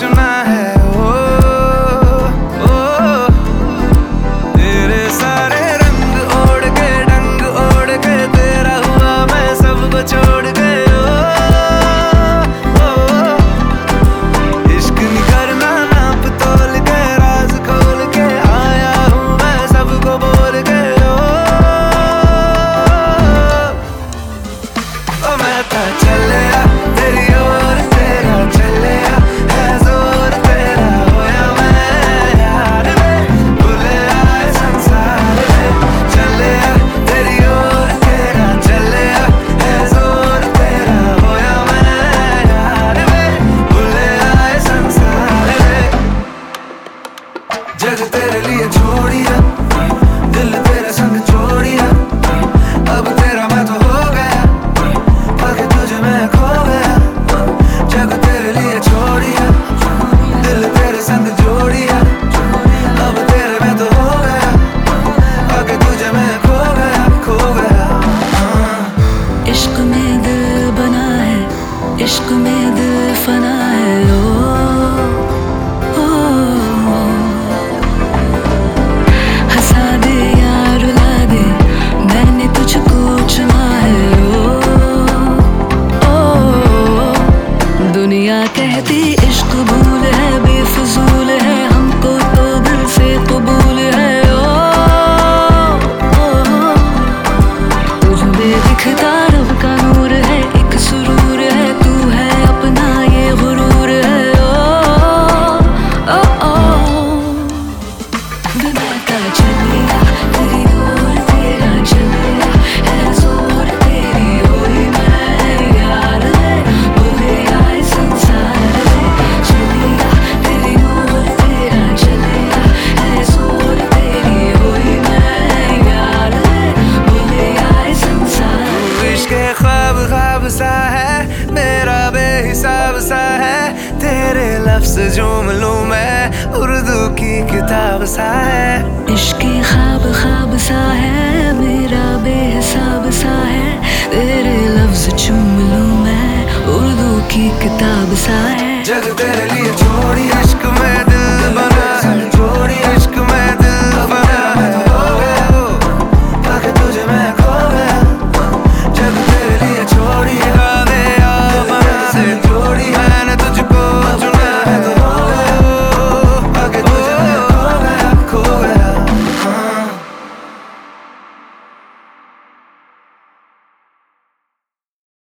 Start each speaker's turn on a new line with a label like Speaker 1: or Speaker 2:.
Speaker 1: तुझको है ओ, ओ, तेरे सारे रंग ओढ़ के डंग ओढ़ के तेरा हुआ मैं सबको छोड़ के ओ, ओ, इश्क नहीं करना नाप तोल के राज खोल के आया हूँ मैं सबको बोल के ओ, ओ मैं तो चलिया
Speaker 2: इश्क में दिल फना है ओ, ओ, हंसा दे या रुला दे मैंने तुझको चुना है ओ, ओ, दुनिया कहती इश्क भूल है बेफजूल है सा है तेरे
Speaker 1: लफ्ज जो मलूम मैं उर्दू की किताब सा है।
Speaker 2: इश्क खाब खाब सा है मेरा बेहसाब सा है। तेरे लफ्ज चुम लूँ मैं उर्दू की किताब सा है।
Speaker 1: जग तेरे